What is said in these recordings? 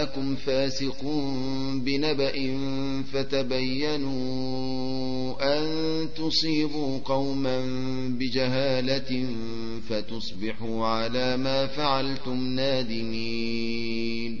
جاءكم فاسق بنبأ فتبينوا أن تصيبوا قوما بجهالة فتصبحوا على ما فعلتم نادمين.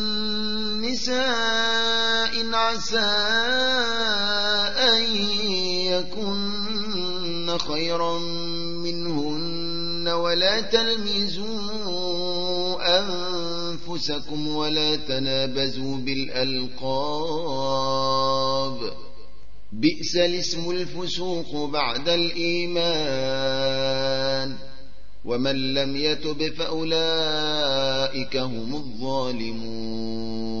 نساء عسى أن يكن خيرا منهن ولا تلمزوا أنفسكم ولا تنابزوا بالألقاب بئس الاسم الفسوق بعد الإيمان ومن لم يتب فأولئك هم الظالمون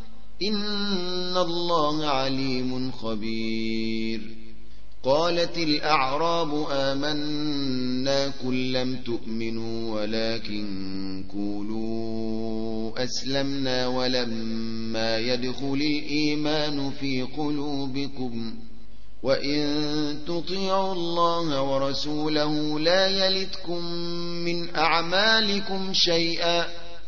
إن الله عليم خبير قالت الأعراب آمنا كل لم تؤمنوا ولكن قولوا أسلمنا ولما يدخل الإيمان في قلوبكم وإن تطيعوا الله ورسوله لا يلتكم من أعمالكم شيئا